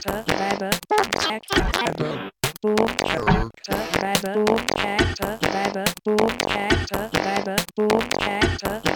Actor, Boom, cactus, boom, cactus,